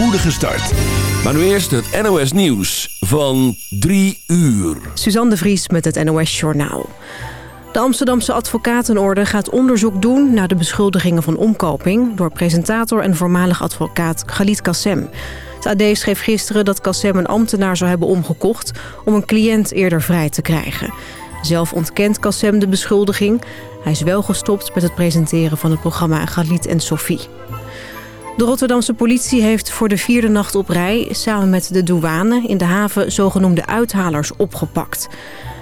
spoedige start. Maar nu eerst het NOS Nieuws van 3 uur. Suzanne de Vries met het NOS Journaal. De Amsterdamse Advocatenorde gaat onderzoek doen naar de beschuldigingen van omkoping... door presentator en voormalig advocaat Khalid Kassem. Het AD schreef gisteren dat Kassem een ambtenaar zou hebben omgekocht... om een cliënt eerder vrij te krijgen. Zelf ontkent Kassem de beschuldiging. Hij is wel gestopt met het presenteren van het programma Khalid en Sophie. De Rotterdamse politie heeft voor de vierde nacht op rij... samen met de douane in de haven zogenoemde uithalers opgepakt.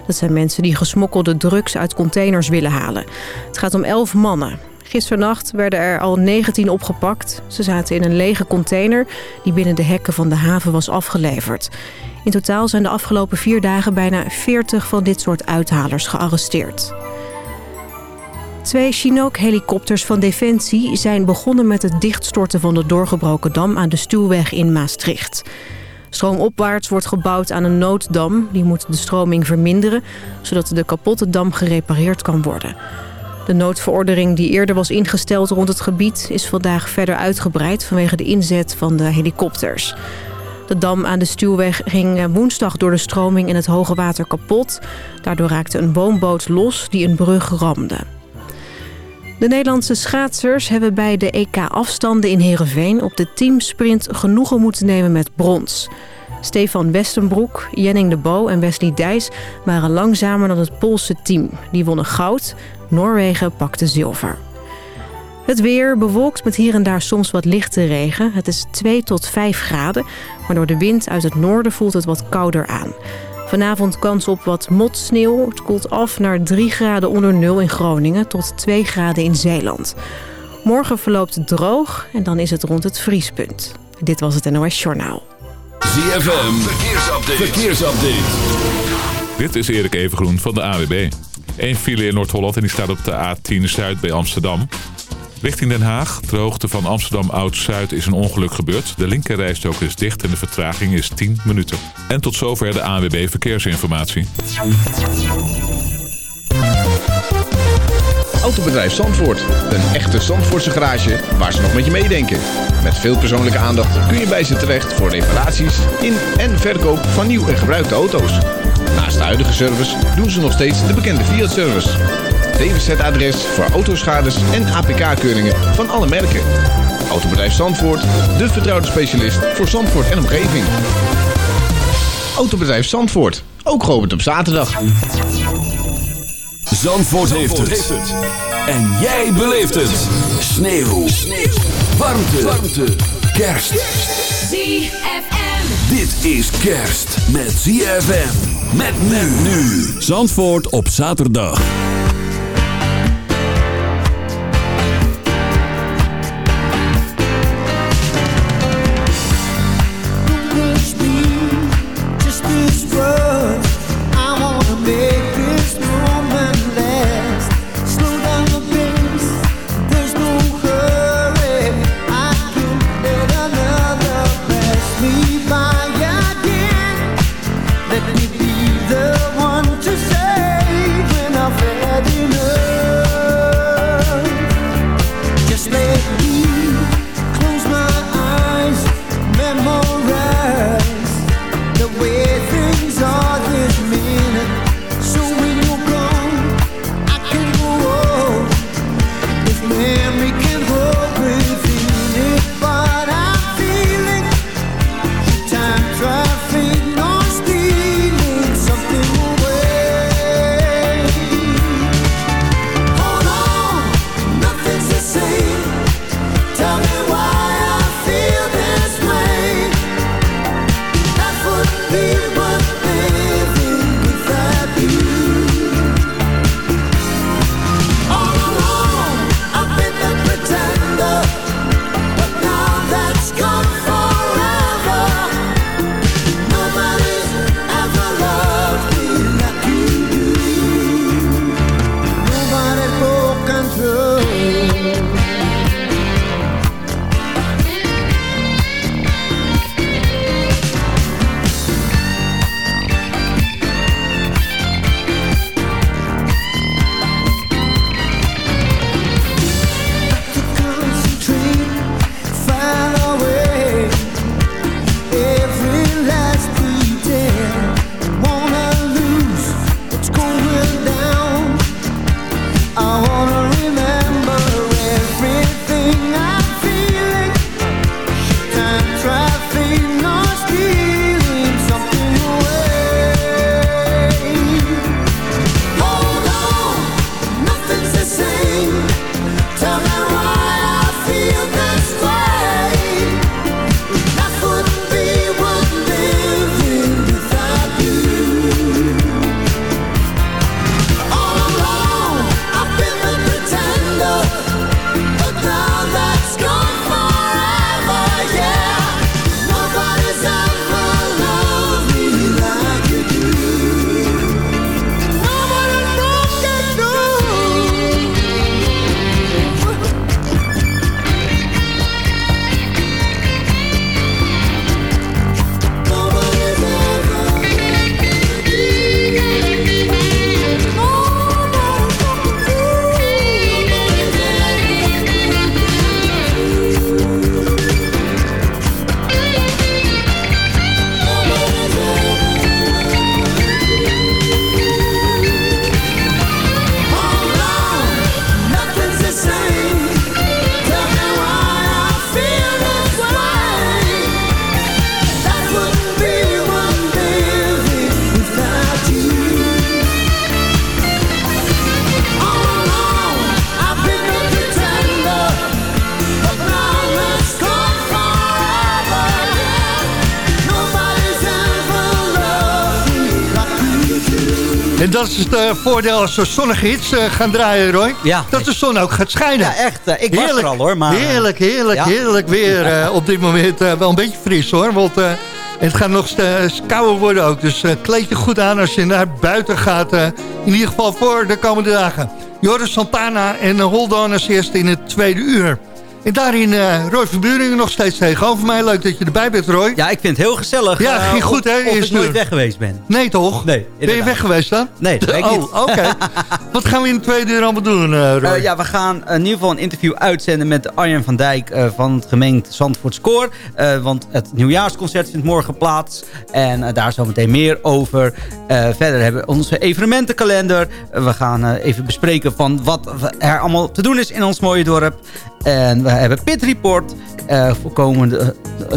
Dat zijn mensen die gesmokkelde drugs uit containers willen halen. Het gaat om elf mannen. Gisternacht werden er al 19 opgepakt. Ze zaten in een lege container die binnen de hekken van de haven was afgeleverd. In totaal zijn de afgelopen vier dagen bijna 40 van dit soort uithalers gearresteerd. Twee Chinook-helikopters van Defensie zijn begonnen met het dichtstorten van de doorgebroken dam aan de Stuwweg in Maastricht. Stroomopwaarts wordt gebouwd aan een nooddam. Die moet de stroming verminderen, zodat de kapotte dam gerepareerd kan worden. De noodverordening die eerder was ingesteld rond het gebied... is vandaag verder uitgebreid vanwege de inzet van de helikopters. De dam aan de Stuwweg ging woensdag door de stroming in het hoge water kapot. Daardoor raakte een woonboot los die een brug ramde. De Nederlandse schaatsers hebben bij de EK-afstanden in Heerenveen... op de teamsprint genoegen moeten nemen met brons. Stefan Westenbroek, Jenning de Bo en Wesley Dijs waren langzamer dan het Poolse team. Die wonnen goud, Noorwegen pakte zilver. Het weer bewolkt met hier en daar soms wat lichte regen. Het is 2 tot 5 graden, maar door de wind uit het noorden voelt het wat kouder aan. Vanavond kans op wat motsneeuw. Het koelt af naar 3 graden onder nul in Groningen tot 2 graden in Zeeland. Morgen verloopt het droog en dan is het rond het vriespunt. Dit was het NOS Journaal. ZFM, verkeersupdate. verkeersupdate. Dit is Erik Evengroen van de AWB. Eén file in Noord-Holland en die staat op de A10 Zuid bij Amsterdam. Richting Den Haag, ter hoogte van Amsterdam Oud-Zuid, is een ongeluk gebeurd. De linkerrijstok is dicht en de vertraging is 10 minuten. En tot zover de ANWB Verkeersinformatie. Autobedrijf Zandvoort. Een echte Zandvoortse garage waar ze nog met je meedenken. Met veel persoonlijke aandacht kun je bij ze terecht voor reparaties in en verkoop van nieuw en gebruikte auto's. Naast de huidige service doen ze nog steeds de bekende Fiat-service. DWZ-adres voor autoschades en APK-keuringen van alle merken. Autobedrijf Zandvoort, de vertrouwde specialist voor Zandvoort en omgeving. Autobedrijf Zandvoort, ook geopend op zaterdag. Zandvoort, heeft, het. En jij beleeft het. Sneeuw. Sneeuw. Warmte. Warmte. Kerst. ZFM. Dit is kerst met ZFM. Met men nu. Zandvoort op zaterdag. Dat is het uh, voordeel als we zonnige hits uh, gaan draaien, Roy. Ja. Dat de zon ook gaat schijnen. Ja, echt. Uh, ik heerlijk, was er al, hoor. Maar, heerlijk, heerlijk, ja. heerlijk weer. op dit moment wel een beetje fris, hoor. Want het gaat nog kouder worden ook. Dus kleed je goed aan als je naar buiten gaat. in ieder geval voor de komende dagen. Joris Santana en Hold On als eerste in het tweede uur. En daarin uh, Roy Verburingen nog steeds tegenover mij. Leuk dat je erbij bent, Roy. Ja, ik vind het heel gezellig. Ja, ging goed, hè? Of, of ik nooit weg geweest ben. Nee, toch? Nee, Ben je weg geweest dan? Nee, dat Oh, oké. Okay. Wat gaan we in de tweede uur allemaal doen, uh, Roy? Ja, we gaan in ieder geval een interview uitzenden met Arjen van Dijk van het gemengd Zandvoort Score. want het nieuwjaarsconcert vindt morgen plaats. En daar zometeen meer over. verder hebben we onze evenementenkalender. we gaan even bespreken van wat er allemaal te doen is in ons mooie dorp. En we hebben Pit Report uh, voor komende,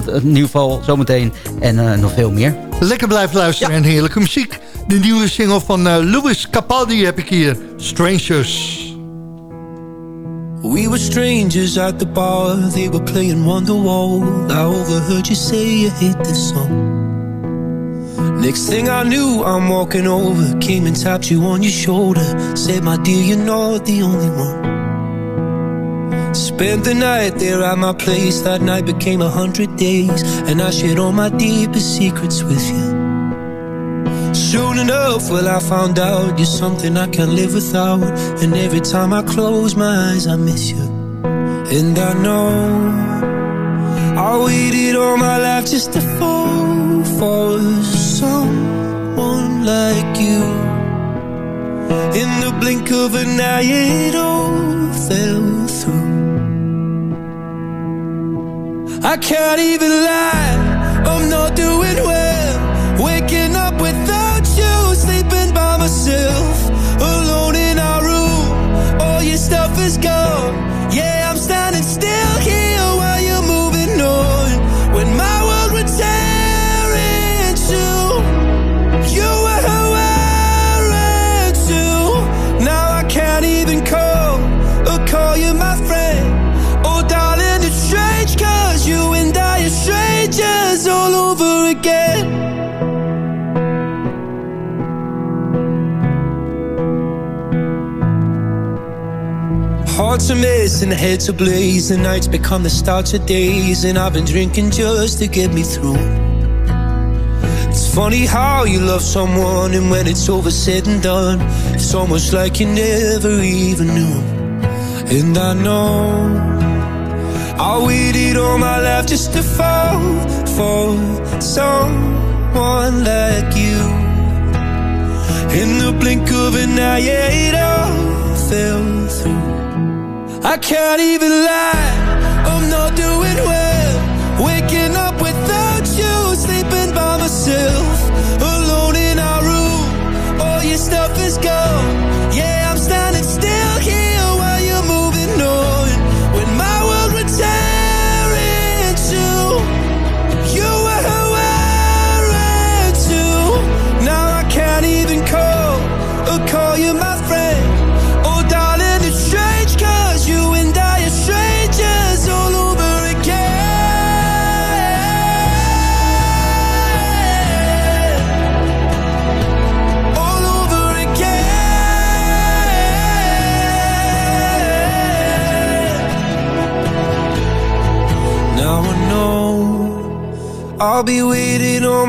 uh, in ieder geval zometeen. En uh, nog veel meer. Lekker blijven luisteren ja. en heerlijke muziek. De nieuwe single van Louis Capaldi heb ik hier. Strangers. We were strangers at the bar. They were playing Wonderwall. I overheard you say you hate this song. Next thing I knew, I'm walking over. Came and tapped you on your shoulder. Said, my dear, you're not the only one. Spent the night there at my place. That night became a hundred days, and I shared all my deepest secrets with you. Soon enough, well, I found out you're something I can't live without. And every time I close my eyes, I miss you. And I know I waited all my life just to fall for someone like you. In the blink of an eye, it all fell through. I can't even lie, I'm not doing well. Waking up without you, sleeping by myself, alone in our room. All your stuff is gone. Hearts are missing, heads are blaze, the nights become the start of days, and I've been drinking just to get me through. It's funny how you love someone, and when it's over, said and done, it's almost like you never even knew. And I know I waited all my life just to fall for someone like you. In the blink of an eye, yeah, it all fell through. I can't even lie, I'm not doing well.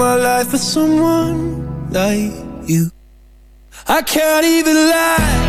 My life for someone like you. I can't even lie,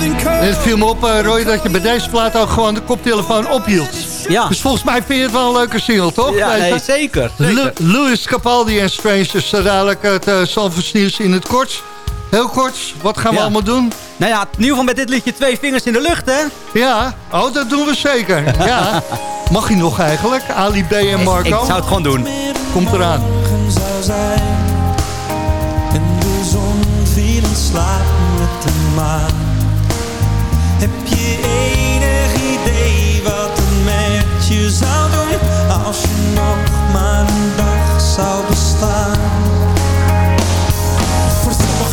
En het viel me op, uh, Roy, dat je bij deze plaat ook gewoon de koptelefoon ophield. Ja. Dus volgens mij vind je het wel een leuke single, toch? Ja, nee, zeker. Louis Capaldi en Strangers, zo dadelijk het uh, Zandvoorts nieuws in het kort. Heel kort, wat gaan we Ja. allemaal doen? Nou ja, in ieder geval met dit liedje twee vingers in de lucht, hè? Ja, oh, dat doen we zeker. Ja. Mag hij nog eigenlijk? Ali B en Marco? Ik zou het gewoon doen. Komt eraan. morgen zou zijn En de zon viel in slaap met de maan Heb je enig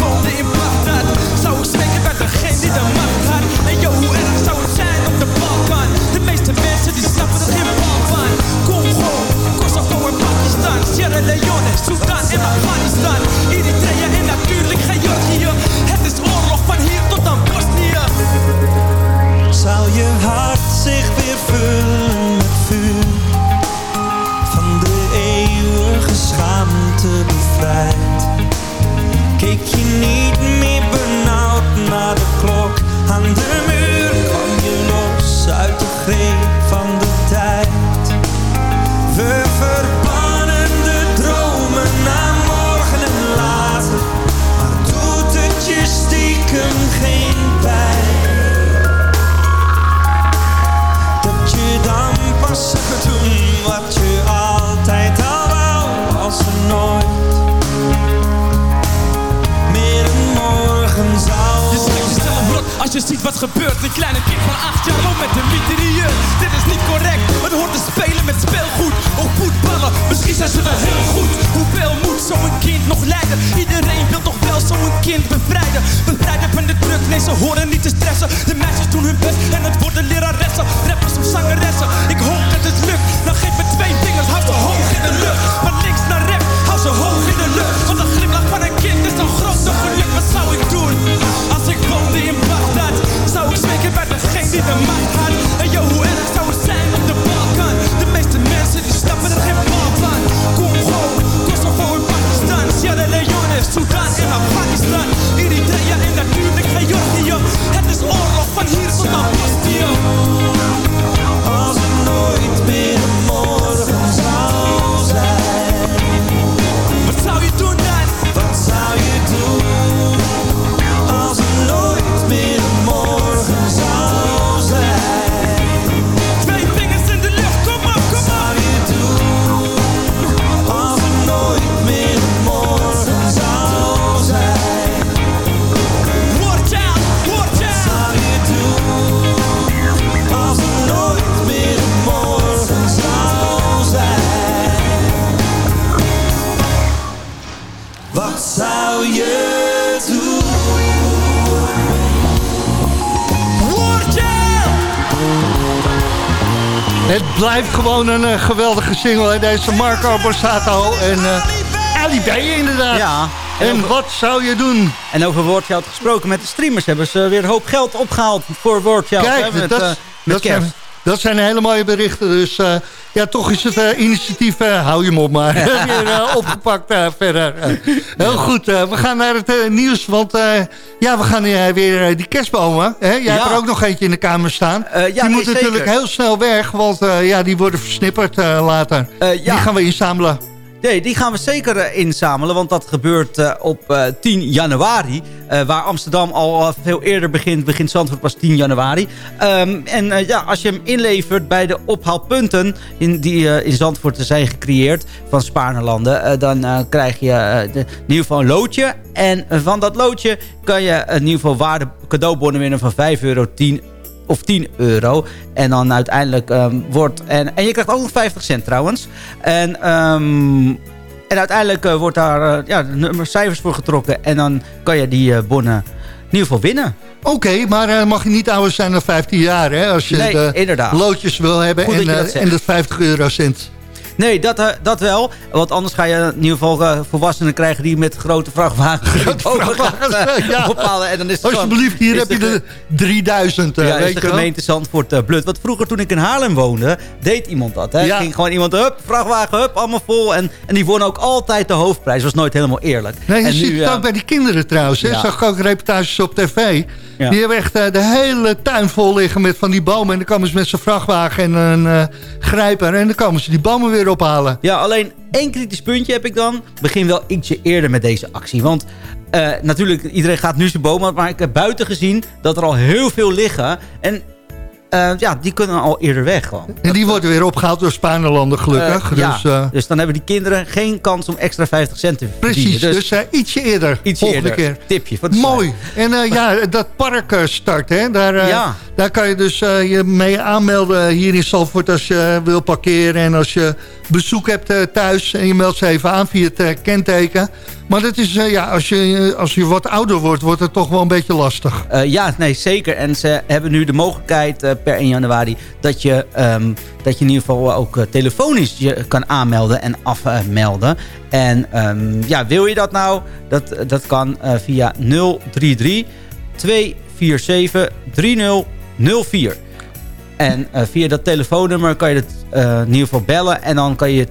Woonde in Bagdad. Zou ik spreken bij degene die de macht had? En yo, hoe erg zou het zijn op de Balkan? De meeste mensen die snappen er geen bal van Congo, Kosovo en Pakistan Sierra Leone, Sudan en Afghanistan. Eritrea en natuurlijk Georgië. Het is oorlog van hier tot aan Bosnië. Zou je hart zich weer vullen niet meer benauwd naar de klok. Aan de muur kwam je los uit de greep Het blijft gewoon een eh, geweldige single. Hè? Deze Marco Borsato en uh, Ali B inderdaad. Ja. En wat zou je doen? En over Wordchild gesproken met de streamers hebben ze weer een hoop geld opgehaald voor Wordchild. Kijk, hè, met, dat, eh, met dat, kerst. Dat zijn hele mooie berichten. Dus eh, ja, toch is het eh, initiatief, eh, hou je mond maar, weer opgepakt verder. Heel goed, we gaan naar het nieuws, want ja, we gaan weer die kerstbomen. Hè? Jij Ja. hebt er ook nog eentje in de kamer staan. Ja, die nee, moeten natuurlijk heel snel weg, want ja, die worden versnipperd later. Ja. Die gaan we inzamelen. Nee, die gaan we zeker eh, inzamelen. Want dat gebeurt eh, op eh, 10 januari. eh, waar Amsterdam al veel eerder begint. Begint Zandvoort pas 10 januari. Ehm, en ja, als je hem inlevert bij de ophaalpunten... In, die in Zandvoort zijn gecreëerd van Spaarnerlanden... dan krijg je de, in ieder geval een loodje. En van dat loodje kan je in ieder geval waarde cadeaubonnen winnen van 5 euro, 10 of 10 euro. En dan uiteindelijk ehm, wordt... En, en je krijgt ook nog 50 cent trouwens. En, ehm, en uiteindelijk eh, wordt daar eh, ja, nummer cijfers voor getrokken. En dan kan je die eh, bonnen in ieder geval winnen. Oké, maar mag je niet ouder zijn dan 15 jaar, hè? Als je Nee, de inderdaad. loodjes wil hebben Goed en, dat zegt. en de 50 eurocent. Nee, dat, eh, dat wel. Want anders ga je in ieder geval eh, volwassenen krijgen... die met grote vrachtwagens vrachtwagens, eh, ja. ophalen. En dan is Alsjeblieft, hier heb je de- de 3000, eh, ja, is de gemeente Zandvoort blut. Want vroeger toen ik in Haarlem woonde, deed iemand dat. Hè? Ja. Ging gewoon iemand, hup, vrachtwagen, hup, allemaal vol. En, en die won ook altijd de hoofdprijs. was nooit helemaal eerlijk. Nee, je en ziet het ook bij die kinderen trouwens. Hè? Zag ik ook reportages op tv. Ja. Die hebben echt eh, de hele tuin vol liggen met van die bomen. En dan komen ze met zijn vrachtwagen en een eh, grijper. En dan komen ze die bomen weer ophalen. Ja, alleen één kritisch puntje heb ik dan. Begin wel ietsje eerder met deze actie. Want eh, natuurlijk, iedereen gaat nu zijn uit. Maar ik heb buiten gezien dat er al heel veel liggen. En eh, ja, die kunnen al eerder weg gewoon. En die worden weer opgehaald door Spaanlanden gelukkig. Eh, ja, dus, eh, dus dan hebben die kinderen geen kans om extra 50 cent te verdienen. precies, dus, eh, ietsje eerder. ietsje volgende eerder. keer. Tipje Mooi. En ja, dat park start, hè? Daar, Ja. daar kan je dus je mee aanmelden hier in Zandvoort als je wil parkeren. En als je bezoek hebt thuis en je meldt ze even aan via het kenteken. Maar dat is, eh, ja, als je, als je wat ouder wordt, wordt het toch wel een beetje lastig. Eh, ja, nee, zeker. En ze hebben nu de mogelijkheid eh, per 1 januari... Dat je, ehm, dat je in ieder geval ook telefonisch je kan aanmelden en afmelden. en ehm, ja, wil je dat nou? Dat, dat kan via 033 247 3004. En via dat telefoonnummer kan je het in ieder geval bellen... en dan kan je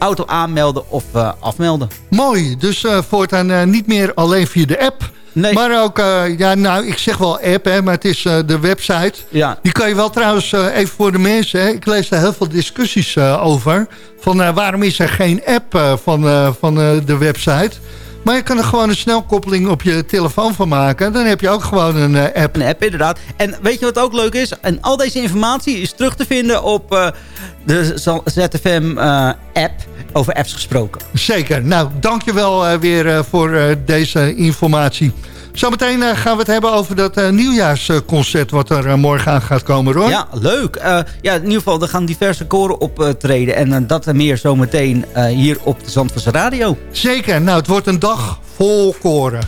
auto aanmelden of eh, afmelden. Mooi, dus eh, voortaan eh, niet meer alleen via de app... Nee. Maar ook, ja, nou, ik zeg wel app, hè, maar het is de website. Ja. Die kan je wel trouwens, even voor de mensen... Hè, ik lees daar heel veel discussies over... van waarom is er geen app van, van de website... Maar je kan er gewoon een snelkoppeling op je telefoon van maken. Dan heb je ook gewoon een app. Een app, inderdaad. En weet je wat ook leuk is? En al deze informatie is terug te vinden op de ZFM-app. over apps gesproken. Zeker. Nou, dankjewel uh, weer uh, voor uh, deze informatie. Zometeen gaan we het hebben over dat nieuwjaarsconcert... wat er morgen aan gaat komen, hoor. Ja, leuk. ja, in ieder geval, er gaan diverse koren optreden. en dat en meer zometeen hier op de Zandvoortse Radio. Zeker. Nou, het wordt een dag vol koren.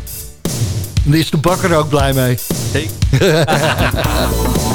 Daar is de bakker ook blij mee. Zeker.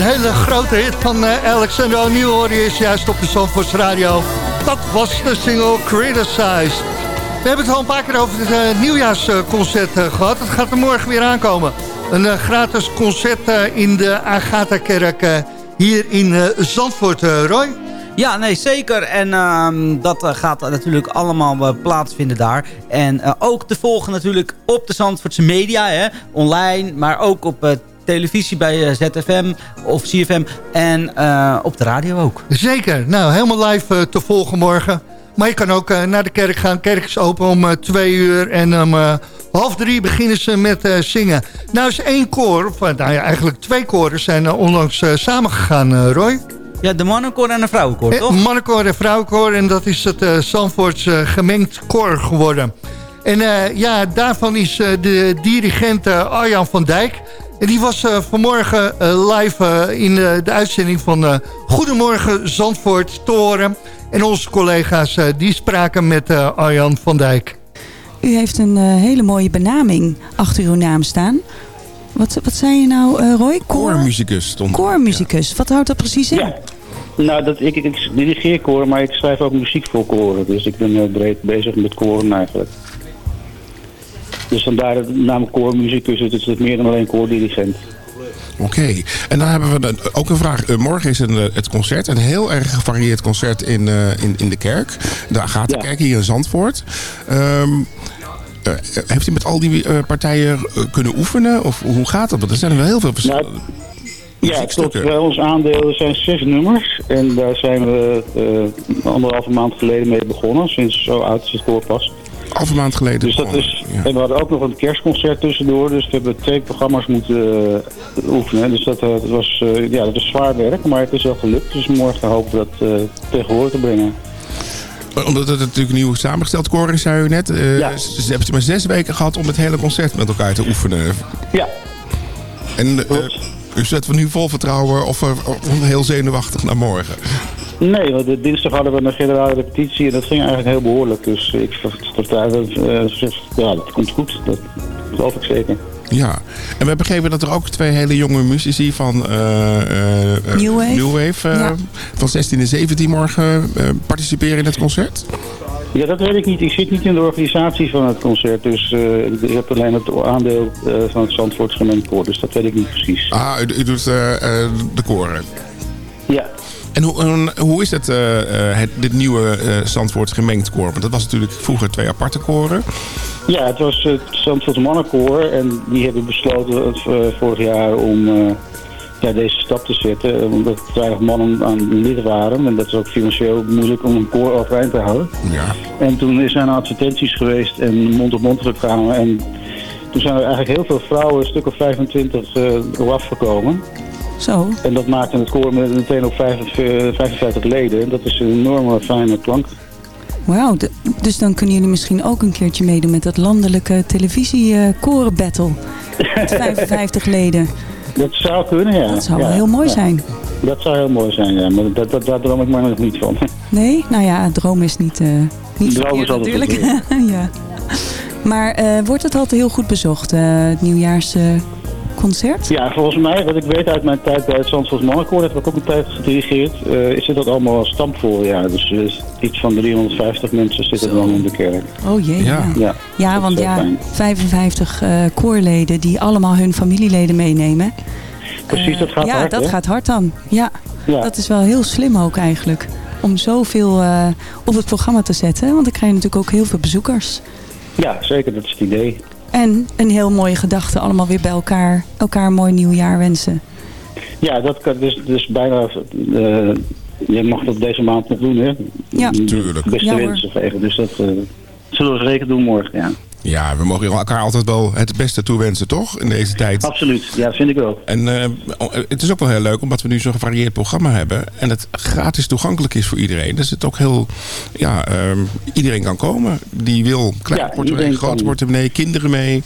Een hele grote hit van eh, Alexander O'Neill hoor je is juist op de Zandvoorts Radio. Dat was de single Criticized. We hebben het al een paar keer over het eh, nieuwjaarsconcert eh, gehad. Het gaat er morgen weer aankomen. Een gratis concert in de Agatha-kerk hier in Zandvoort, Roy. Ja, nee, zeker. En ehm, dat gaat natuurlijk allemaal plaatsvinden daar. En ook te volgen natuurlijk op de Zandvoortse media, hè, online, maar ook op televisie bij eh, ZFM of CFM en eh, op de radio ook. Zeker. Nou, helemaal live eh, te volgen morgen. Maar je kan ook naar de kerk gaan. Kerk is open om twee uur. En om half drie beginnen ze met zingen. Nou is één koor, of nou ja, eigenlijk twee koren zijn onlangs samengegaan, Roy. Ja, de mannenkoor en de vrouwenkoor, toch? Mannenkoor en vrouwenkoor. En dat is het uh, Zandvoorts uh, gemengd koor geworden. En uh, ja, daarvan is uh, de dirigent Arjan van Dijk. En die was uh, vanmorgen uh, live uh, in uh, de uitzending van uh, Goedemorgen Zandvoort te horen. En onze collega's uh, die spraken met uh, Arjan van Dijk. U heeft een uh, hele mooie benaming achter uw naam staan. Wat, wat zei je nou, uh, Roy? Koormuzikus stond. Koormuzikus. Ja. Wat houdt dat precies in? Ja. Nou, dat, ik, ik dirigeer koren, maar ik schrijf ook muziek voor koren. Dus ik ben heel breed bezig met koren eigenlijk. Dus vandaar de naam koormuzikus. Het is het meer dan alleen koordirigent. Oké, okay. en dan hebben we ook een vraag. Uh, morgen is een, uh, het concert, een heel erg gevarieerd concert in, uh, in, in de kerk. Daar gaat de ja. kerk hier in Zandvoort. Um, heeft u met al die partijen kunnen oefenen? Of hoe gaat dat? Want er zijn er wel heel veel verschillende... Nou, ja, klopt. Bij ons aandeel zijn zes nummers. En daar zijn we anderhalve maand geleden mee begonnen. Sinds zo oud is het koor pas. Halve maand geleden. Dus dat is, ja. En we hadden ook nog een kerstconcert tussendoor. Dus we hebben twee programma's moeten uh, oefenen. Dus dat, uh, dat was, uh, ja, dat was zwaar werk. Maar het is wel gelukt. Dus morgen hopen we dat tegenwoordig te brengen. Omdat het natuurlijk nieuw samengesteld koor is, zei u net. Ja. Ze hebben maar zes weken gehad om het hele concert met elkaar te oefenen. Ja. En u zet we nu vol vertrouwen of, of heel zenuwachtig naar morgen? Nee, want de dinsdag hadden we een generale repetitie en dat ging eigenlijk heel behoorlijk. Dus ik vertrouw dat, uh, ja, dat komt goed. Dat geloof ik zeker. Ja, en we hebben begrepen dat er ook twee hele jonge muzici van uh, uh, New Wave, New Wave ja. van 16 en 17 morgen participeren in het concert. Ja, dat weet ik niet. Ik zit niet in de organisatie van het concert. Dus uh, ik heb alleen het aandeel uh, van het Zandvoorts gemengd koor. Dus dat weet ik niet precies. Ah, u, u doet uh, de koren? Ja. En hoe, hoe is het, het dit nieuwe Zandvoorts gemengd koor? Want dat was natuurlijk vroeger twee aparte koren. Ja, het was het Zandvoorts mannenkoor. En die hebben besloten vorig jaar om ja, deze stap te zetten. Omdat er weinig mannen aan lid waren. En dat is ook financieel moeilijk om een koor overeind te houden. Ja. En toen zijn er advertenties geweest en mond-op-mond reclame. En toen zijn er eigenlijk heel veel vrouwen, een stuk of 25, uh, afgekomen. Zo. En dat maakte het koor meteen op 55 leden. En dat is een enorme fijne klank. Wauw, dus dan kunnen jullie misschien ook een keertje meedoen met dat landelijke televisie-koren-battle. met 55 leden. Dat zou kunnen, ja. Dat zou ja, wel heel mooi ja. zijn. Dat zou heel mooi zijn, ja. Maar dat, dat, daar droom ik maar nog niet van. Nee? Nou ja, droom is niet, uh, niet droom is natuurlijk. ja. Maar uh, wordt het altijd heel goed bezocht, uh, het nieuwjaarsconcert? ja, volgens mij, wat ik weet uit mijn tijd bij het Zandvoort Mannenkoor, dat heb ik ook een tijd gedirigeerd, is het dat allemaal stampvol. Ja, dus iets van 350 mensen zitten Zo. dan in de kerk. Oh jee, ja. Ja, ja want ja, fijn. 55 koorleden die allemaal hun familieleden meenemen. Precies, dat gaat ja, hard. Ja, dat hè? gaat hard dan. Ja. ja, dat is wel heel slim ook eigenlijk. Om zoveel uh, op het programma te zetten. Want dan krijg je natuurlijk ook heel veel bezoekers. Ja, zeker. Dat is het idee. En een heel mooie gedachte. Allemaal weer bij elkaar. Elkaar een mooi nieuwjaar wensen. Ja, dat kan dus, dus bijna... Uh, je mag dat deze maand nog doen, hè? Ja, tuurlijk. Beste ja, wensen vegen. Dus dat uh, zullen we zeker doen morgen, ja. Ja, we mogen elkaar altijd wel het beste toewensen, toch? In deze tijd. Absoluut, ja, dat vind ik ook. En uh, het is ook wel heel leuk, omdat we nu zo'n gevarieerd programma hebben. En het gratis toegankelijk is voor iedereen. Dus het ook heel, ja, uh, iedereen kan komen. Die wil klein ja, portemonnee, groot portemonnee, kinderen mee.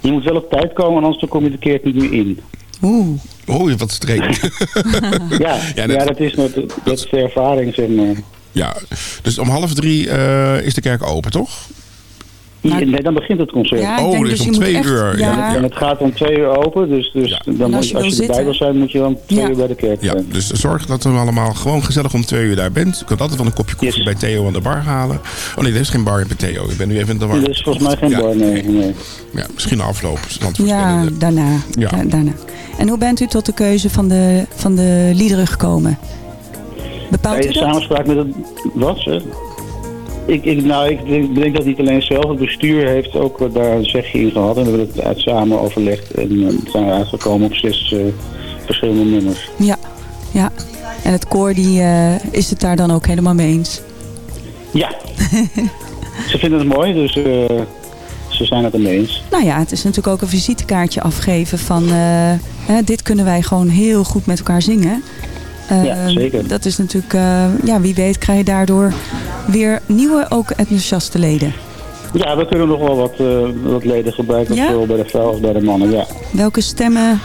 Je moet wel op tijd komen, anders kom je de keer niet meer in. Oeh. Oeh, wat streng. ja, ja, dat, ja, dat is met, dat is de ervaring, zeg maar. Ja, dus om half drie uh, is de kerk open, toch? Ja, nee, dan begint het concert. Ja, Oh, denk dus dus je om moet twee echt- uur, ja. ja. En het gaat om twee uur open, dus, dus dan moet, als je, als je wil erbij zitten- wil zijn, moet je dan twee Ja. uur bij de kerk Ja, zijn. dus zorg dat we allemaal gewoon gezellig om twee uur daar bent. Je kunt altijd wel een kopje koffie bij Theo aan de bar halen. Oh nee, er is geen bar bij Theo. Ik ben nu even in de war. Er is volgens mij geen Ja. bar, nee. nee. Ja, misschien na afloop. Ja, daarna. Ja. Da- daarna. En hoe bent u tot de keuze van de, van de liederen gekomen? Bepaalt Bij u dat? samenspraak met het... Wat, zeg? Ik, ik, nou, ik denk, denk dat niet alleen zelf. Het bestuur heeft ook daar een zegje in gehad. En we hebben het uit samen overlegd. En eh, zijn we uitgekomen op zes eh, verschillende nummers. Ja, ja. En het koor die, eh, is het daar dan ook helemaal mee eens? Ja. Ze vinden het mooi, dus ze zijn het ermee eens. Nou ja, het is natuurlijk ook een visitekaartje afgeven van... hè, dit kunnen wij gewoon heel goed met elkaar zingen. Ja, zeker. Dat is natuurlijk, eh, ja, wie weet krijg je daardoor weer nieuwe, ook enthousiaste leden. Ja, we kunnen nog wel wat, eh, wat leden gebruiken. Ja? Zowel bij de vrouwen als bij de mannen, ja. Welke stemmen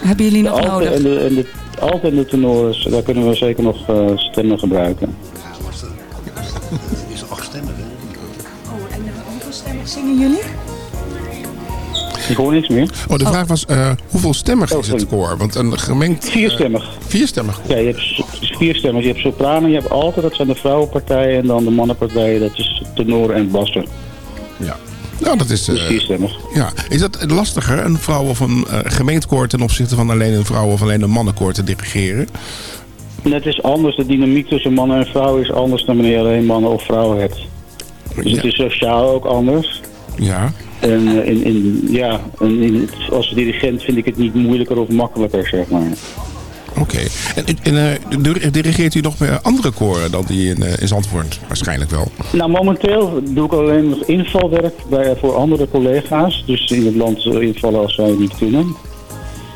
hebben jullie De nog nodig? en de, en de, alt en de daar kunnen we zeker nog eh, stemmen gebruiken. is acht stemmen, hè? Oh, en hoeveel stemmen zingen jullie? Ik hoor niks meer. Oh, de vraag was uh, hoeveel stemmig is het koor? Want een gemengd... Vierstemmig. Uh, vierstemmig Ja, je hebt s- vier stemmen. Je hebt sopranen, je hebt alten, dat zijn de vrouwenpartijen. En dan de mannenpartijen, dat is tenoren en bassen. Ja. Nou, dat is... Dus vierstemmig. Ja. Is dat lastiger, een vrouw of een uh, gemeentekoor... ten opzichte van alleen een vrouw of alleen een mannenkoor te dirigeren? Het is anders. De dynamiek tussen mannen en vrouwen is anders dan wanneer je alleen mannen of vrouwen hebt. Dus Ja. het is sociaal ook anders. Ja. En in, in, ja, en het, als dirigent vind ik het niet moeilijker of makkelijker, zeg maar. Oké. Okay. En, en uh, dirigeert u nog meer andere koren dan die in, uh, in Zandvoort? Waarschijnlijk wel. Nou, momenteel doe ik alleen nog invalwerk bij, voor andere collega's. Dus in het land invallen als wij niet kunnen.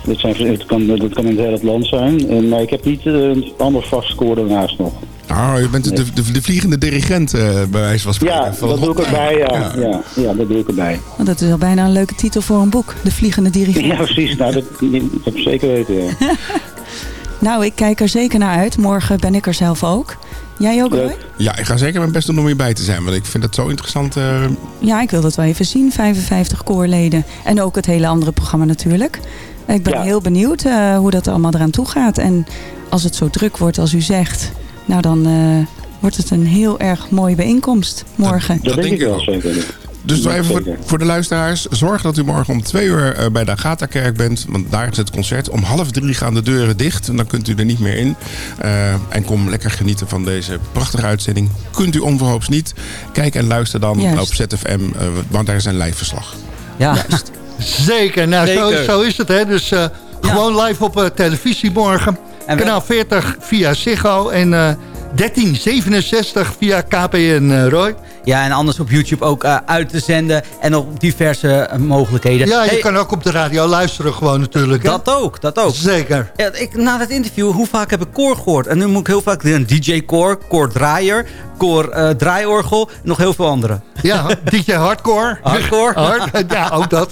Dat, zijn, dat, kan, dat kan in het hele land zijn. En, maar ik heb niet uh, een ander vast koor daarnaast nog. Nou, je bent de, de, de vliegende dirigent, uh, bij wijze van spreken. Ja, dat doe ik erbij, ja. Ja. ja. ja dat doe ik erbij. Want dat is al bijna een leuke titel voor een boek. De vliegende dirigent. Ja, precies. Nou, dat, dat heb ik zeker weten, ja. nou, ik kijk er zeker naar uit. Morgen ben ik er zelf ook. Jij ook, Roy? Ja, ik ga zeker mijn best doen om hierbij te zijn. Want ik vind het zo interessant. Uh... Ja, ik wil dat wel even zien. 55 koorleden. En ook het hele andere programma natuurlijk. Ik ben ja. heel benieuwd uh, hoe dat allemaal eraan toe gaat. En als het zo druk wordt als u zegt... Nou, dan uh, wordt het een heel erg mooie bijeenkomst morgen. Dat, dat denk ik wel zeker. Dus even voor, voor, de luisteraars. Zorg dat u morgen om twee uur uh, bij de Agatha-kerk bent. Want daar is het concert. Om half drie gaan de deuren dicht. En dan kunt u er niet meer in. Uh, en kom lekker genieten van deze prachtige uitzending. Kunt u onverhoops niet. Kijk en luister dan Juist. op ZFM. Uh, want daar is een live verslag. Ja, Juist. Zeker, nou Zeker. Zo, zo is het. Hè? Dus uh, ja. gewoon live op uh, televisie morgen. Kanaal 40 via Ziggo en uh, 1367 via KPN, Roy. Ja, en anders op YouTube ook uh, uit te zenden en op diverse uh, mogelijkheden. Ja, je hey, kan ook op de radio luisteren gewoon natuurlijk. Dat ook, dat ook. Zeker. Ja, ik, na het interview, hoe vaak heb ik koor gehoord? En nu moet ik heel vaak een DJ-koor, koordraaier, koor uh, draaiorgel, nog heel veel andere. Ja, DJ Hardcore. Hardcore. Hard, ja, ook dat.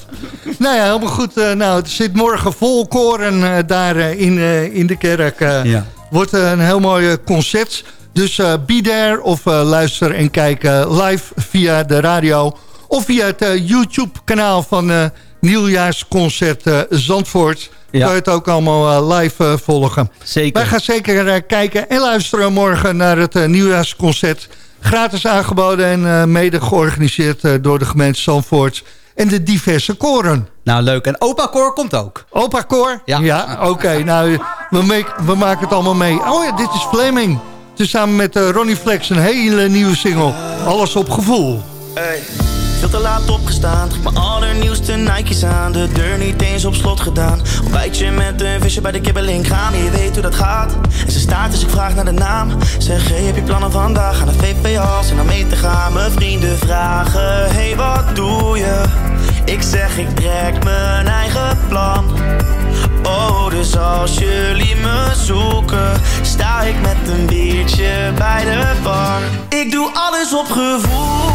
nou ja, helemaal goed. nou, het zit morgen vol koren daar in, in de kerk. ja. Wordt een heel mooi concert. Dus uh, be there of uh, luister en kijk uh, live via de radio... of via het YouTube-kanaal van Nieuwjaarsconcert Zandvoort. Ja. Kan je het ook allemaal live volgen. Zeker. Wij gaan zeker kijken en luisteren morgen naar het Nieuwjaarsconcert. Gratis aangeboden en mede georganiseerd door de gemeente Zandvoort... en de diverse koren. Nou, leuk. En Opa Koor komt ook. Opa Koor? Ja. Ja, oké. Okay. Nou, we, make, we maken het allemaal mee. Oh ja, dit is Fleming. Samen met uh, Ronnie Flex een hele nieuwe single. Alles op gevoel. Hey. Veel te laat opgestaan, mijn allernieuwste Nike's aan. De deur niet eens op slot gedaan. Ontbijtje met een visje bij de kibbeling. Gaan Je weet hoe dat gaat. En ze staat dus ik vraag naar de naam. Zeg, hey, heb je plannen vandaag? Aan de VPA's en dan mee te gaan. Mijn vrienden vragen, hey, wat doe je? Ik zeg, ik trek mijn eigen plan. Oh, dus als jullie me zoeken Sta ik met een biertje bij de bar. Ik doe alles op gevoel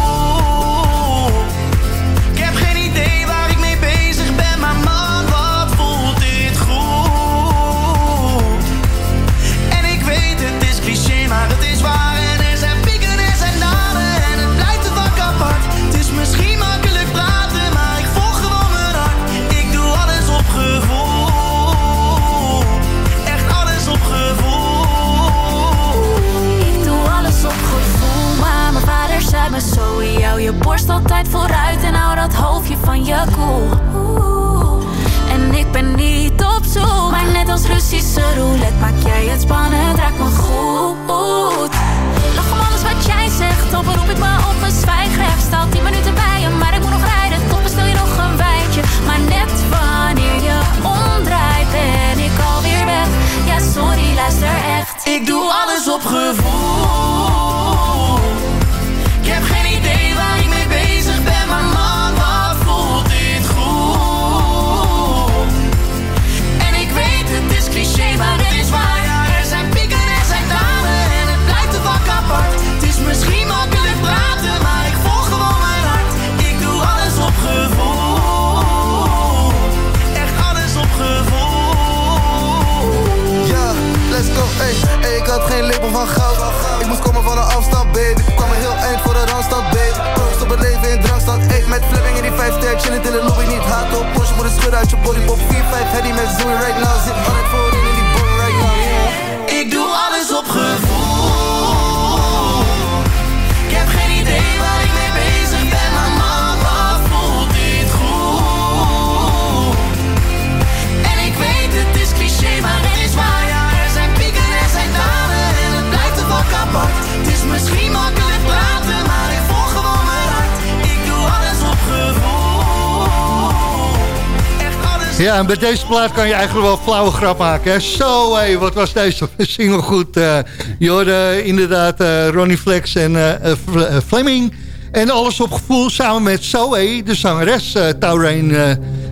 altijd vooruit en hou dat hoofdje van je koel. Oeh. En ik ben niet op zoek, maar net als Russische roulette maak jij het spannend, raak me goed. Lach om alles wat jij zegt, dan beroep ik me op een zwijgrecht. Sta 10 minuten bij je, maar ik moet nog rijden, toch bestel je nog een wijntje. Maar net wanneer je omdraait, ben ik alweer weg. Ja, sorry, luister echt. Ik doe alles op gevoel. Ik moest komen van een afstand, baby. Ik kwam een heel eind voor de randstad, baby. Proost op het leven in drankstad. Ey, met Fleming in die 5 sterk Chillend in de lobby, niet haat op. Porsche moet een schud uit je body Pop. 4-5, heady met Zoe right now. Zit altijd voorin in die boy right now, Ik doe alles op gevoel. Ik heb geen idee waar ik mee Ja, en bij deze plaat kan je eigenlijk wel flauwe grap maken. Hè? Zo, wat was deze single goed. eh je hoorde inderdaad eh, Ronnie Flex en eh, eh, Fle- eh, Fleming. En alles op gevoel samen met Zoe, de zangeres uh, Taureen... eh,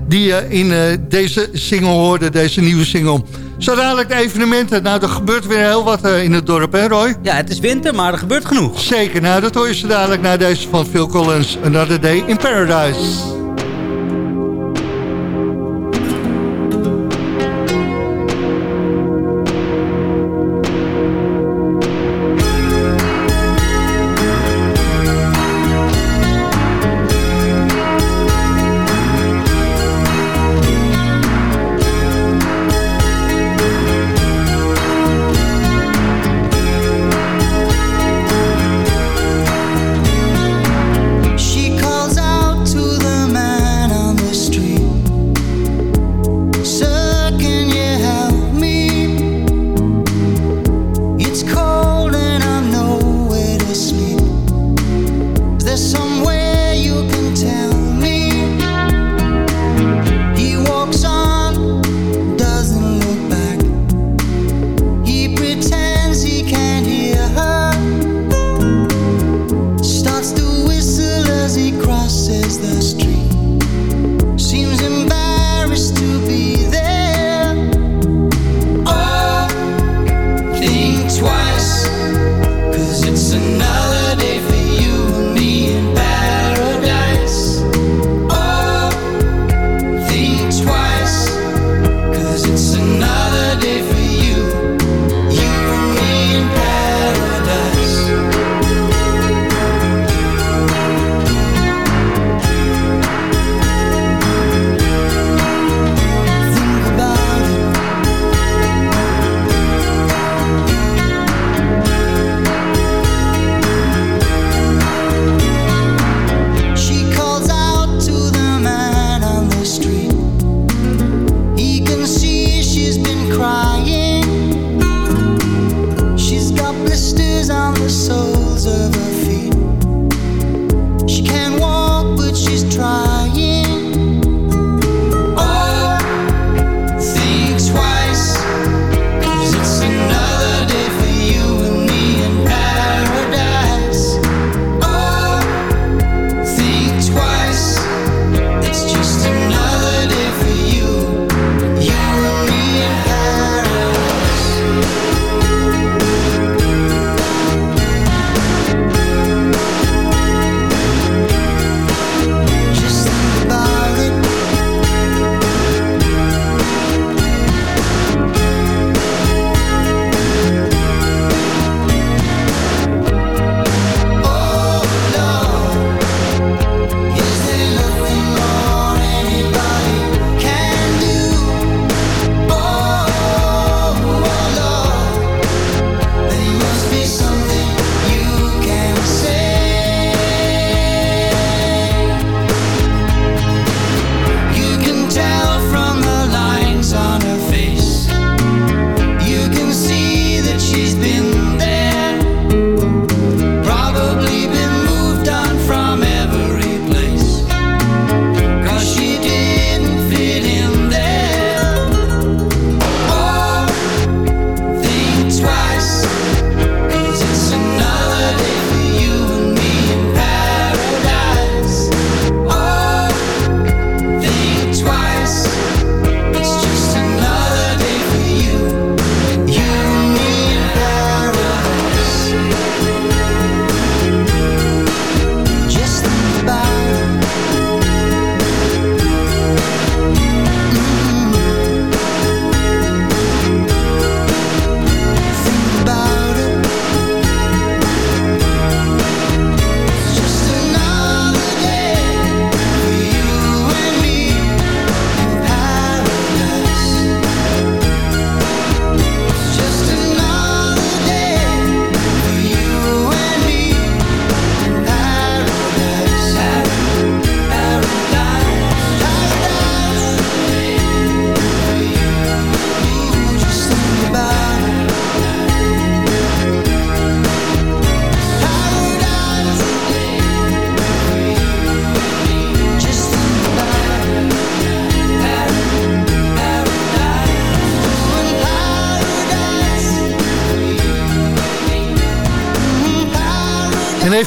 die je in eh, deze single hoorde, deze nieuwe single. Zo dadelijk de evenementen. Nou, er gebeurt weer heel wat eh, in het dorp, hè Roy? Ja, het is winter, maar er gebeurt genoeg. Zeker, nou, dat hoor je zo dadelijk naar deze van Phil Collins. Another Day in Paradise.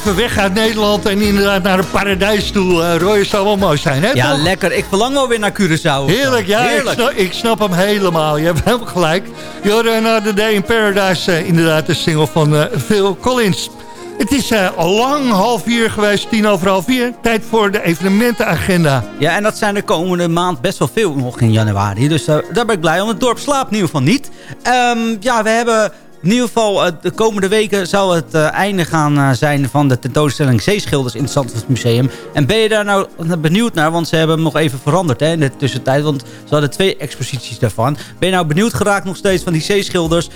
Even weg uit Nederland en inderdaad naar een paradijs toe. Uh, Roy, zou wel mooi zijn, hè? Ja, toch? lekker. Ik verlang wel weer naar Curaçao. Heerlijk, ja. Heerlijk. Ik, snap, ik snap hem helemaal. Je hebt helemaal gelijk. Jordan uh, The Day in Paradise, uh, inderdaad de single van uh, Phil Collins. Het is uh, al lang half vier geweest, tien over half vier. Tijd voor de evenementenagenda. Ja, en dat zijn de komende maand best wel veel nog in januari. Dus uh, daar ben ik blij om. Het dorp slaapt in ieder geval niet. Um, ja, we hebben... In ieder geval, uh, de komende weken zal het uh, einde gaan uh, zijn van de tentoonstelling Zeeschilders in het Zandvoortsmuseum. En ben je daar nou benieuwd naar? Want ze hebben hem nog even veranderd hè, in de tussentijd. Want ze hadden twee exposities daarvan. Ben je nou benieuwd geraakt nog steeds van die zeeschilders?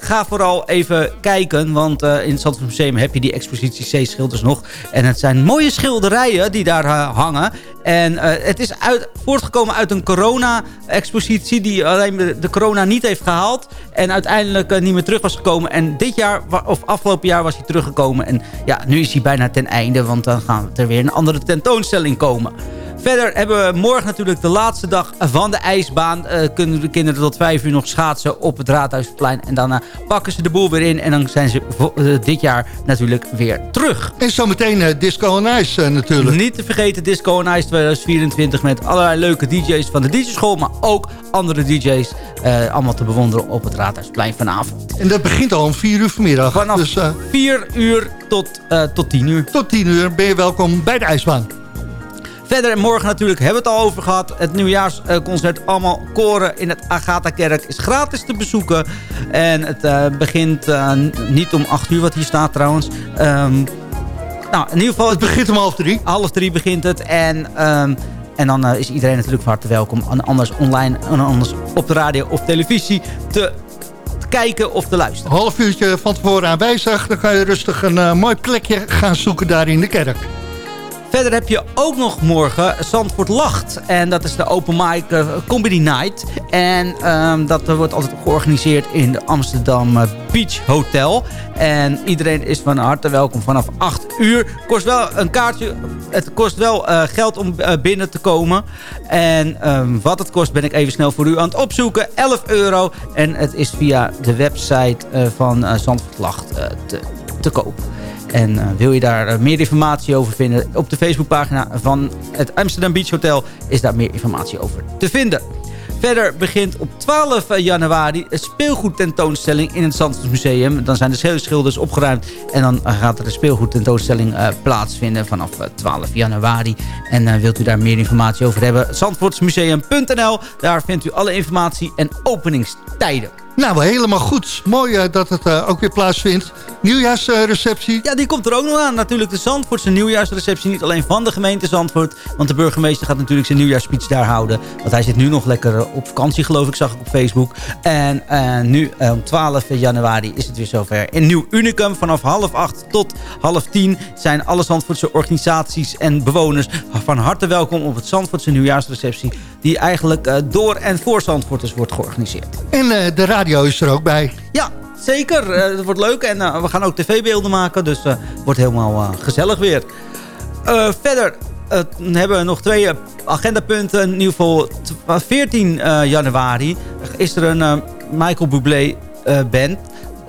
ga vooral even kijken. Want in het Zandvoortsmuseum heb je die expositie Zeeschilders nog. En het zijn mooie schilderijen die daar hangen. En het is uit, voortgekomen uit een corona-expositie die alleen de, de corona niet heeft gehaald. En uiteindelijk niet meer terug was gekomen. En dit jaar, of afgelopen jaar was hij teruggekomen. En ja, nu is hij bijna ten einde. Want dan gaan er weer een andere tentoonstelling komen. Verder hebben we morgen natuurlijk de laatste dag van de ijsbaan. Uh, kunnen de kinderen tot vijf uur nog schaatsen op het Raadhuisplein. En daarna pakken ze de boel weer in. En dan zijn ze uh, dit jaar natuurlijk weer terug. En zometeen uh, Disco on Ice natuurlijk. Niet te vergeten Disco on Ice 2024 met allerlei leuke DJ's van de DJ-school. Maar ook andere DJ's allemaal te bewonderen op het Raadhuisplein vanavond. En dat begint al om vier uur vanmiddag. Vanaf dus, vier uur tot, tot tien uur. Tot tien uur ben je welkom bij de ijsbaan. Verder morgen natuurlijk hebben we het al over gehad. Het nieuwjaarsconcert Allemaal Koren in het Agatha-kerk is gratis te bezoeken. En het uh, begint uh, niet om 8 uur, wat hier staat trouwens. Um, nou, in ieder geval... Het begint om half drie. Half drie begint het. En... Um, en dan uh, is iedereen natuurlijk van harte welkom. Anders online anders op de radio of televisie te kijken of te luisteren. Een half uurtje van tevoren aanwezig. Dan kan je rustig een uh, mooi plekje gaan zoeken daar in de kerk. Verder heb je ook nog morgen Zandvoort Lacht. En dat is de open mic uh, comedy night. En um, dat wordt altijd georganiseerd in de Amsterdam Beach Hotel. En iedereen is van harte welkom vanaf 8 uur. Kost wel een kaartje. Het kost wel uh, geld om binnen te komen. En um, wat het kost ben ik even snel voor u aan het opzoeken. 11 euro. En het is via de website van Zandvoort Lacht te, te koop. En uh, wil je daar uh, meer informatie over vinden... op de Facebookpagina van het Amsterdam Beach Hotel... is daar meer informatie over te vinden. Verder begint op 12 januari een speelgoedtentoonstelling in het Zandvoortsmuseum. Dan zijn de schilders opgeruimd en dan gaat er een speelgoedtentoonstelling uh, plaatsvinden vanaf 12 januari. En wilt u daar meer informatie over hebben, zandvoortsmuseum.nl. Daar vindt u alle informatie en openingstijden. Nou, helemaal goed. Mooi uh, dat het uh, ook weer plaatsvindt. Nieuwjaarsreceptie. Ja, die komt er ook nog aan. Natuurlijk de Zandvoortse nieuwjaarsreceptie. Niet alleen van de gemeente Zandvoort. Want de burgemeester gaat natuurlijk zijn nieuwjaarsspeech daar houden. Want hij zit nu nog lekker op vakantie, geloof ik, zag ik op Facebook. En nu om 12 januari is het weer zover. In Nieuw Unicum vanaf half acht tot half tien... zijn alle Zandvoortse organisaties en bewoners van harte welkom... op het Zandvoortse nieuwjaarsreceptie... die eigenlijk door en voor Zandvoorters wordt georganiseerd. En de radio is er ook bij. Ja, zeker. Uh, het wordt leuk. En uh, we gaan ook tv-beelden maken. Dus het uh, wordt helemaal gezellig weer. verder hebben we nog twee agendapunten. In ieder geval 14 januari is er een Michael Bublé band.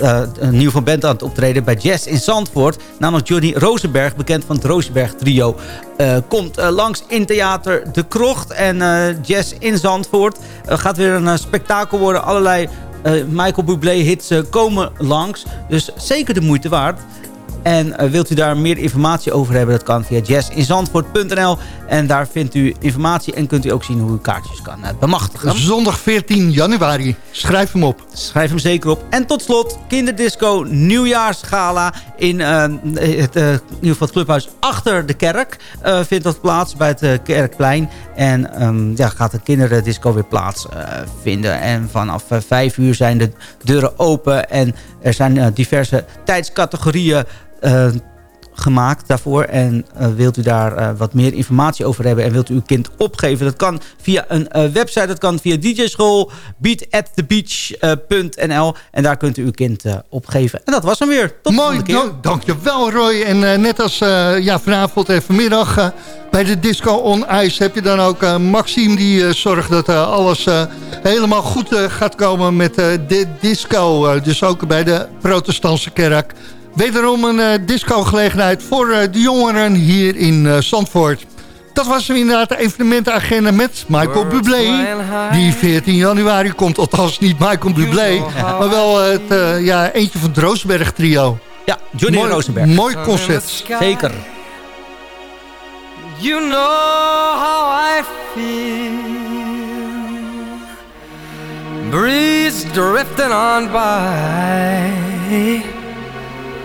Uh, een nieuw van band aan het optreden bij Jazz in Zandvoort. Namelijk Johnny Rosenberg, bekend van het Rosenberg trio. Uh, komt uh, langs in Theater De Krocht en Jazz in Zandvoort. gaat weer een spektakel worden. Allerlei Michael Bublé hits komen langs. Dus zeker de moeite waard. En uh, wilt u daar meer informatie over hebben, dat kan via jazzinzandvoort.nl. En daar vindt u informatie en kunt u ook zien hoe u kaartjes kan uh, bemachtigen. Zondag 14 januari. Schrijf hem op. Schrijf hem zeker op. En tot slot, Kinderdisco Nieuwjaarsgala in uh, het, in ieder geval het clubhuis achter de kerk. vindt dat plaats bij het Kerkplein. En um, ja, gaat de kinderdisco weer plaats vinden. En vanaf 5 uur zijn de deuren open en er zijn diverse tijdscategorieën uh, gemaakt daarvoor. En uh, wilt u daar uh, wat meer informatie over hebben... en wilt u uw kind opgeven... dat kan via een uh, website, dat kan via DJ-school... beatatthebeach.nl en daar kunt u uw kind opgeven. En dat was hem weer. Tot Mooi, dank, dankjewel Roy. En net als ja, vanavond en vanmiddag... bij de Disco on Ice heb je dan ook Maxime... die zorgt dat alles helemaal goed gaat komen met de disco. dus ook bij de protestantse kerk Wederom een uh, disco-gelegenheid voor uh, de jongeren hier in uh, Zandvoort. Dat was inderdaad de evenementenagenda met Michael Bublé. Die 14 januari komt, althans niet Michael Bublé... maar wel het ja, eentje van het Roosberg trio. Ja, Johnny mooi, Rosenberg. Mooi concert. Zeker. You know how I feel Breeze drifting on by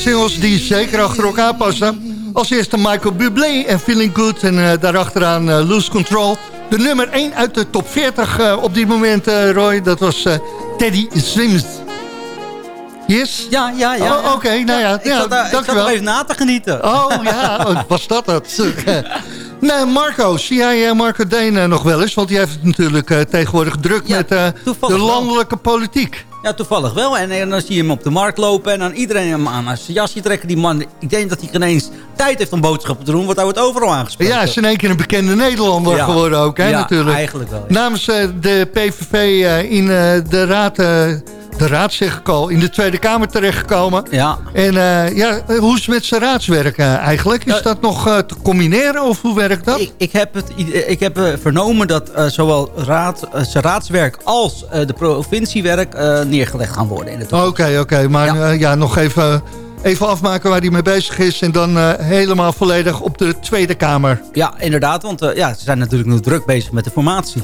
singles die zeker achter elkaar passen. Als eerste Michael Bublé en Feeling Good. En eh, daarachteraan eh, Lose Control. De nummer 1 uit de top 40 eh, op dit moment, Roy. Dat was Teddy Swims. Yes? Ja, ja, ja. Oh, Oké, nou ja, ja, daar- ik zat nog even na te genieten. Oh ja, oh, was dat het? nee, Marco, zie jij Marco Deen eh, nog wel eens? Want die heeft het natuurlijk tegenwoordig druk met de wel. landelijke politiek. Ja, toevallig wel. En, en dan zie je hem op de markt lopen en dan iedereen hem aan zijn jasje trekken. Die man, ik denk dat hij geen eens tijd heeft om boodschappen te doen, want hij wordt overal aangesproken. Ja, is in één keer een bekende Nederlander Ja. geworden ook, hè, Ja, natuurlijk. eigenlijk wel, ja. Namens eh, de PVV eh, in eh, de raad, de raad zeg ik al, in de Tweede Kamer terechtgekomen. Ja. En eh, ja, hoe is het met zijn raadswerk eh, eigenlijk? Is dat nog eh, te combineren of hoe werkt dat? Ik, ik heb, het, ik heb eh, vernomen dat eh, zowel raad, eh, zijn raadswerk als eh, de provinciewerk eh, neergelegd gaan worden. In de Oké, oké. Maar ja. ja, nog even, even afmaken waar hij mee bezig is. En dan eh, helemaal volledig op de Tweede Kamer. Ja, inderdaad. Want eh, ja, ze zijn natuurlijk nu druk bezig met de formatie.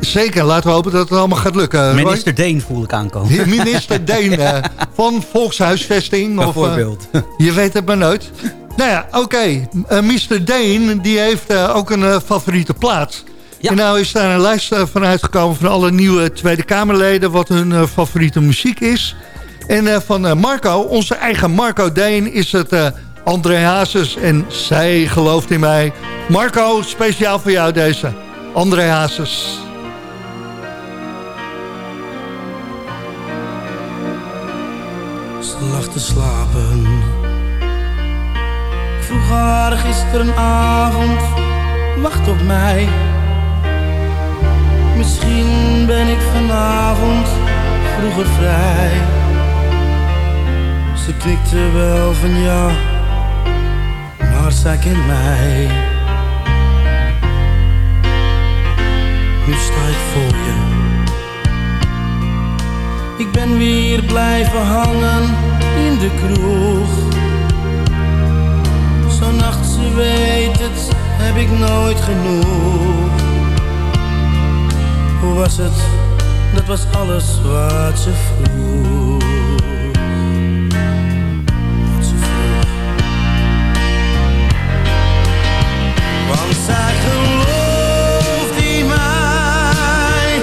Zeker, laten we hopen dat het allemaal gaat lukken. Roy. Minister Deen voel ik aankomen. Minister Deen eh, van Volkshuisvesting. Of, eh, Bijvoorbeeld. je weet het maar nooit. Nou ja, oké. Eh, Mr. Deen die heeft ook een favoriete plaats. En nou is daar een lijst van uitgekomen van alle nieuwe Tweede Kamerleden... wat hun favoriete muziek is. En van Marco, onze eigen Marco Deen, is het André Hazes. En zij gelooft in mij. Marco, speciaal voor jou deze. André Hazes. Ze lag te slapen. Ik vroeg haar gisterenavond, wacht op mij. Misschien ben ik vanavond vroeger vrij. Ze knikte wel van ja, maar zij kent mij. Nu sta ik voor je. Ik ben weer blijven hangen in de kroeg. Zo'n nacht, ze weet het, heb ik nooit genoeg. Hoe was het? Dat was alles wat ze vroeg. Wat ze vroeg. Want zij gelooft in mij.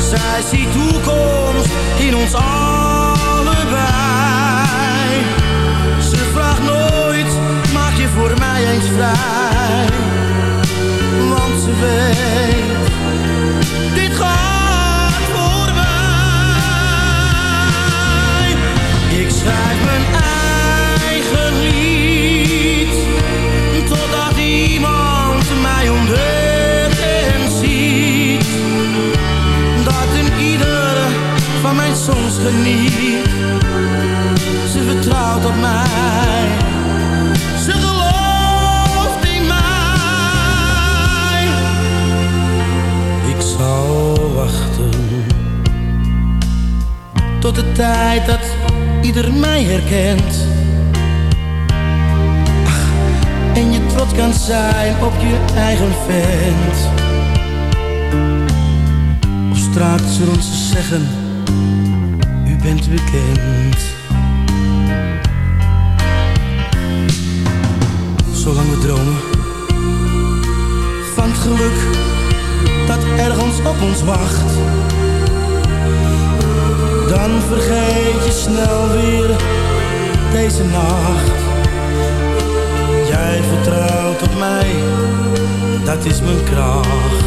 Zij ziet toekomst in ons allebei. Ze vraagt nooit, maak je voor mij eens vrij. Want ze weet, tijd dat ieder mij herkent. En je trots kan zijn op je eigen vent. Of straks zullen ze zeggen, u bent bekend. Zolang we dromen van het geluk dat ergens op ons wacht. Dan vergeet je snel weer deze nacht. Jij vertrouwt op mij, dat is mijn kracht.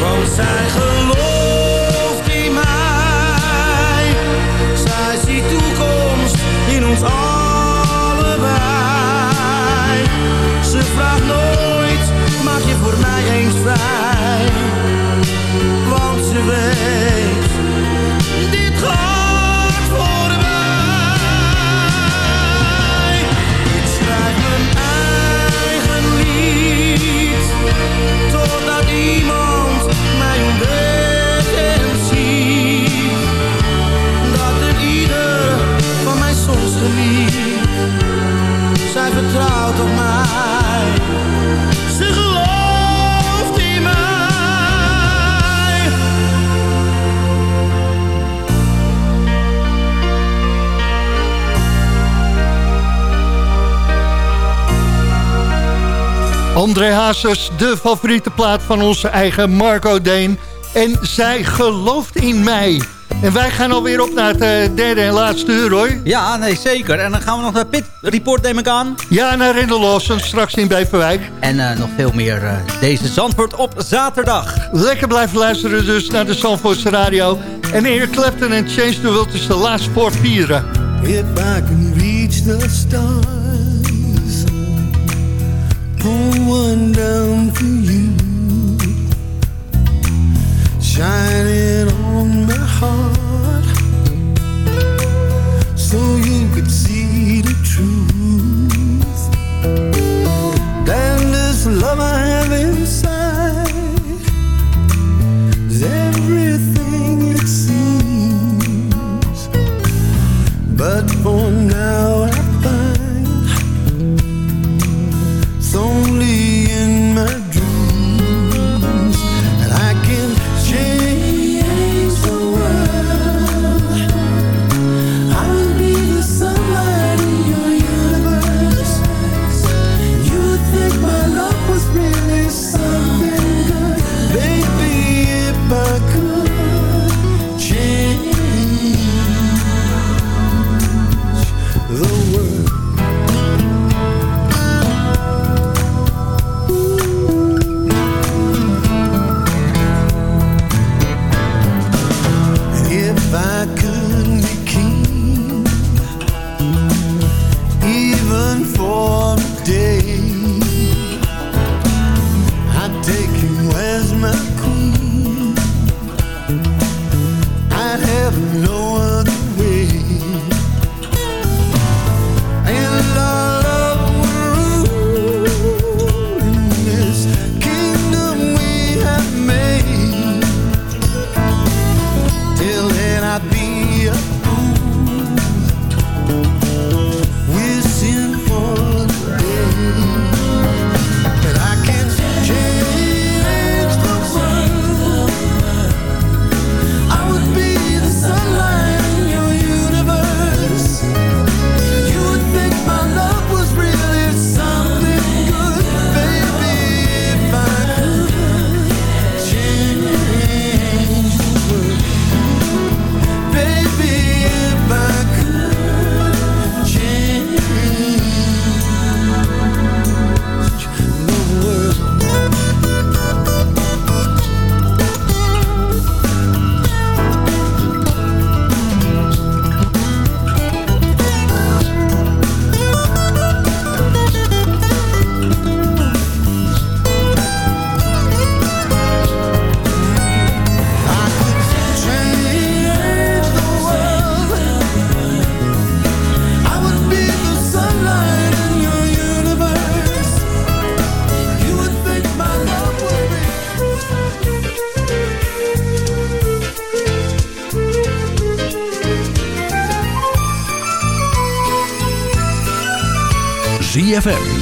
Want zij gelooft in mij. Zij ziet toekomst in ons allebei. Ze vraagt nooit, voor mij eens vrij. Want ze weet, dit gaat voorbij. Ik schrijf mijn eigen lied, totdat iemand mij ontdekt en ziet. Dat er ieder van mij soms geniet. Zij vertrouwt op mij. André Hazes, de favoriete plaat van onze eigen Marco Deen. En zij gelooft in mij. En wij gaan alweer op naar het eh, derde en laatste uur, hoor. Ja, nee, zeker. En dan gaan we nog naar Pit Report, neem ik aan. Ja, naar Rendel Lawson, straks in Beverwijk. En eh, nog veel meer eh, deze Zandvoort op zaterdag. Lekker blijven luisteren dus naar de Zandvoortse Radio. En Eric Clapton en Change the World is de laatste voor vieren. If I can reach the stars, one down for you, shining on my heart, so you could see the truth. This love I have inside is everything it seems. But for now I som.